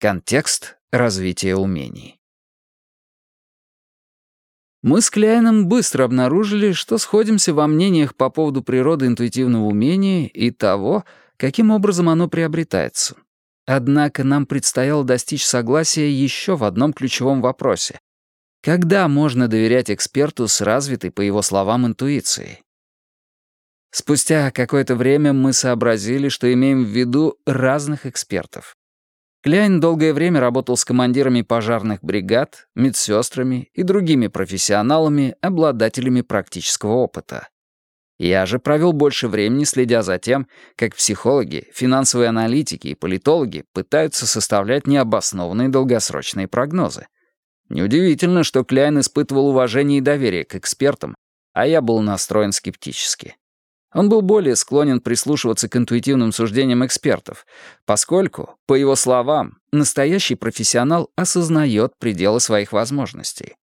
Контекст развития умений. Мы с Кляйном быстро обнаружили, что сходимся во мнениях по поводу природы интуитивного умения и того, каким образом оно приобретается. Однако нам предстояло достичь согласия еще в одном ключевом вопросе. Когда можно доверять эксперту с развитой, по его словам, интуицией? Спустя какое-то время мы сообразили, что имеем в виду разных экспертов. Кляйн долгое время работал с командирами пожарных бригад, медсестрами и другими профессионалами, обладателями практического опыта. Я же провел больше времени, следя за тем, как психологи, финансовые аналитики и политологи пытаются составлять необоснованные долгосрочные прогнозы. Неудивительно, что Кляйн испытывал уважение и доверие к экспертам, а я был настроен скептически. Он был более склонен прислушиваться к интуитивным суждениям экспертов, поскольку, по его словам, настоящий профессионал осознает пределы своих возможностей.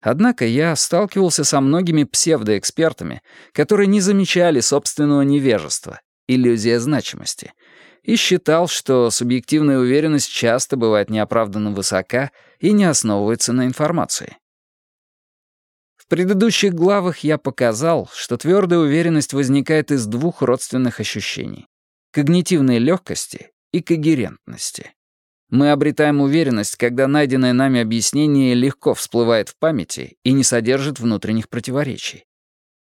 Однако я сталкивался со многими псевдоэкспертами, которые не замечали собственного невежества, иллюзия значимости, и считал, что субъективная уверенность часто бывает неоправданно высока и не основывается на информации предыдущих главах я показал, что твердая уверенность возникает из двух родственных ощущений — когнитивной легкости и когерентности. Мы обретаем уверенность, когда найденное нами объяснение легко всплывает в памяти и не содержит внутренних противоречий.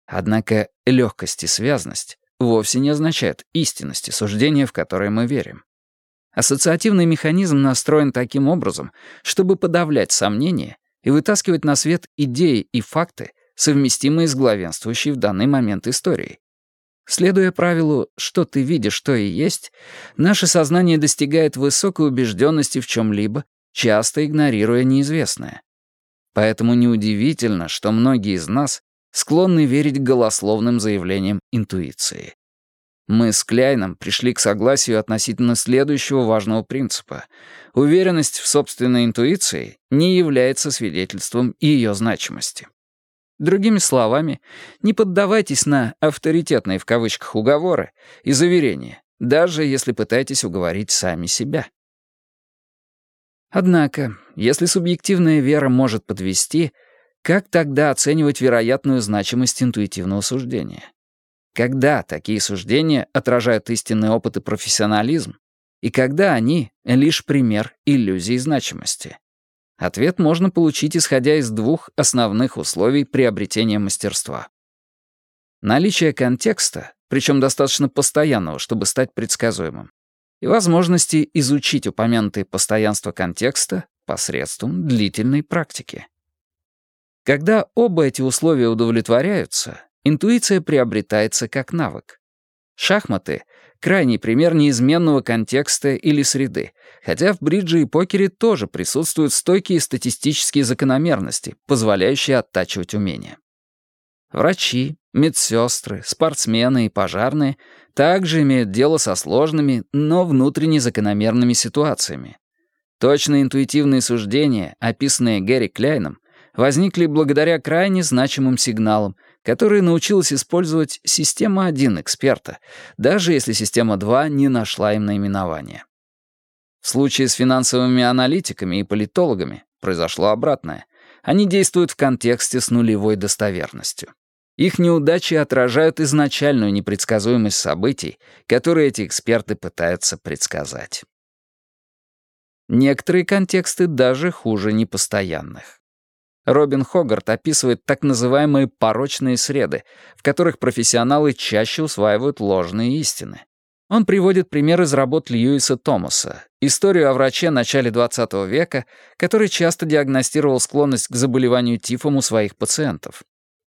Однако легкость и связность вовсе не означают истинности суждения, в которое мы верим. Ассоциативный механизм настроен таким образом, чтобы подавлять сомнения и вытаскивать на свет идеи и факты, совместимые с главенствующей в данный момент историей. Следуя правилу «что ты видишь, то и есть», наше сознание достигает высокой убежденности в чем-либо, часто игнорируя неизвестное. Поэтому неудивительно, что многие из нас склонны верить голословным заявлениям интуиции. Мы с Кляйном пришли к согласию относительно следующего важного принципа. Уверенность в собственной интуиции не является свидетельством ее значимости. Другими словами, не поддавайтесь на «авторитетные» в кавычках уговоры и заверения, даже если пытаетесь уговорить сами себя. Однако, если субъективная вера может подвести, как тогда оценивать вероятную значимость интуитивного суждения? Когда такие суждения отражают истинный опыт и профессионализм, и когда они — лишь пример иллюзии значимости? Ответ можно получить, исходя из двух основных условий приобретения мастерства. Наличие контекста, причем достаточно постоянного, чтобы стать предсказуемым, и возможности изучить упомянутые постоянства контекста посредством длительной практики. Когда оба эти условия удовлетворяются, Интуиция приобретается как навык. Шахматы — крайний пример неизменного контекста или среды, хотя в бридже и покере тоже присутствуют стойкие статистические закономерности, позволяющие оттачивать умения. Врачи, медсестры, спортсмены и пожарные также имеют дело со сложными, но внутренне закономерными ситуациями. Точно интуитивные суждения, описанные Гэри Кляйном, возникли благодаря крайне значимым сигналам, которые научилась использовать система 1 эксперта, даже если система 2 не нашла им наименования. В случае с финансовыми аналитиками и политологами произошло обратное. Они действуют в контексте с нулевой достоверностью. Их неудачи отражают изначальную непредсказуемость событий, которые эти эксперты пытаются предсказать. Некоторые контексты даже хуже непостоянных. Робин Хогарт описывает так называемые порочные среды, в которых профессионалы чаще усваивают ложные истины. Он приводит пример из работ Льюиса Томаса, историю о враче начале XX века, который часто диагностировал склонность к заболеванию тифом у своих пациентов.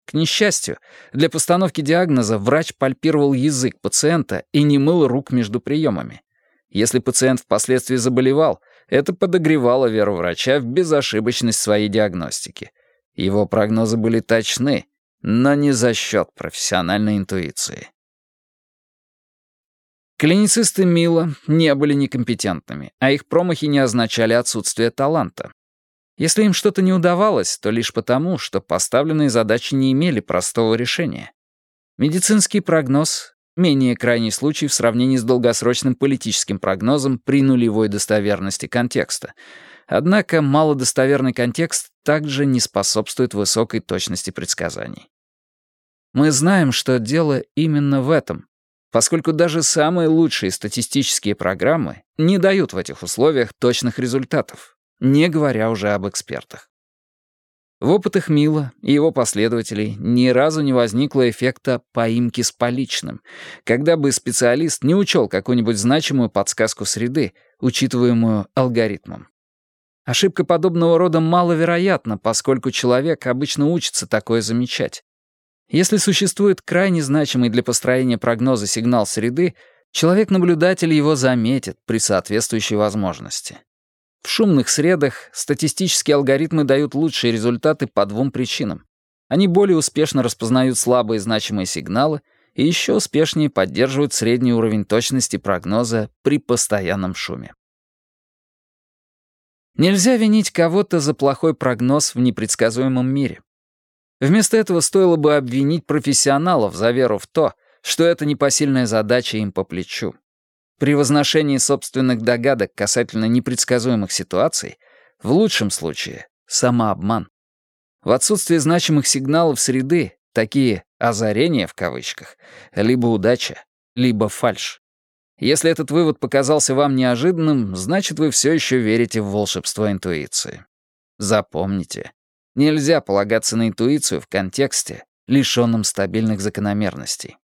К несчастью, для постановки диагноза врач пальпировал язык пациента и не мыл рук между приемами. Если пациент впоследствии заболевал, это подогревало веру врача в безошибочность своей диагностики. Его прогнозы были точны, но не за счет профессиональной интуиции. Клиницисты Мила не были некомпетентными, а их промахи не означали отсутствие таланта. Если им что-то не удавалось, то лишь потому, что поставленные задачи не имели простого решения. Медицинский прогноз Менее крайний случай в сравнении с долгосрочным политическим прогнозом при нулевой достоверности контекста. Однако малодостоверный контекст также не способствует высокой точности предсказаний. Мы знаем, что дело именно в этом, поскольку даже самые лучшие статистические программы не дают в этих условиях точных результатов, не говоря уже об экспертах. В опытах Мила и его последователей ни разу не возникло эффекта поимки с поличным, когда бы специалист не учел какую-нибудь значимую подсказку среды, учитываемую алгоритмом. Ошибка подобного рода маловероятна, поскольку человек обычно учится такое замечать. Если существует крайне значимый для построения прогноза сигнал среды, человек-наблюдатель его заметит при соответствующей возможности. В шумных средах статистические алгоритмы дают лучшие результаты по двум причинам. Они более успешно распознают слабые значимые сигналы и еще успешнее поддерживают средний уровень точности прогноза при постоянном шуме. Нельзя винить кого-то за плохой прогноз в непредсказуемом мире. Вместо этого стоило бы обвинить профессионалов за веру в то, что это непосильная задача им по плечу. При возношении собственных догадок касательно непредсказуемых ситуаций, в лучшем случае, самообман. В отсутствие значимых сигналов среды, такие «озарения» в кавычках, либо удача, либо фальшь. Если этот вывод показался вам неожиданным, значит, вы все еще верите в волшебство интуиции. Запомните, нельзя полагаться на интуицию в контексте, лишенном стабильных закономерностей.